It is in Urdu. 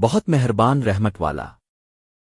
بہت مہربان رحمت والا۔